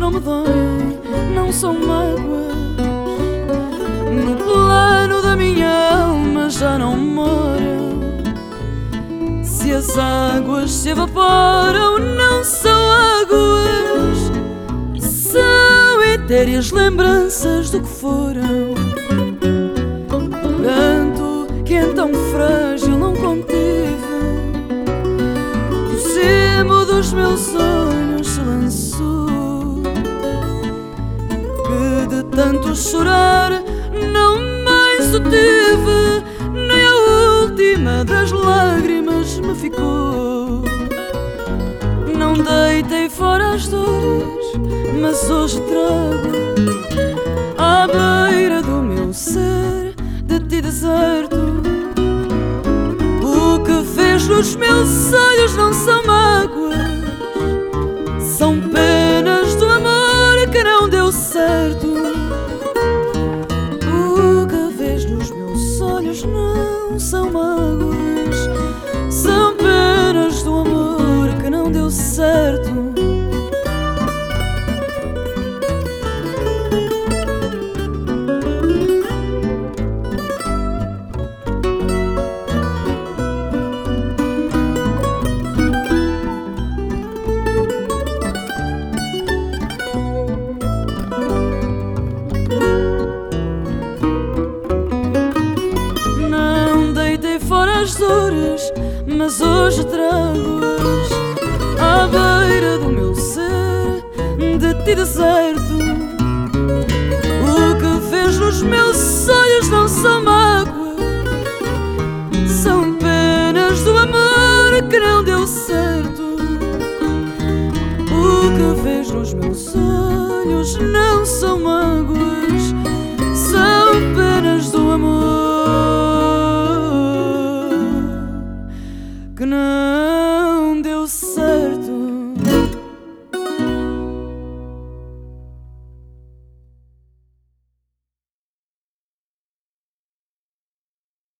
não me doem, não são mágoas. No plano da minha alma já não moram. Se as águas se evaporam, não são águas, são etéreas lembranças do que foram. Pranto que então frágil não contive, do cimo dos meus olhos tanto chorar não mais o tive, nem a última das lágrimas me ficou. Não deitei fora as dores, mas hoje trago à beira do meu ser de ti deserto. O que fez nos meus olhos não são mágoas, não são mágoas, as dores, mas hoje trago-as à beira do meu ser de ti deserto. O que fez nos meus olhos não são mágoas, são penas do amor que não deu certo. O que fez nos meus olhos não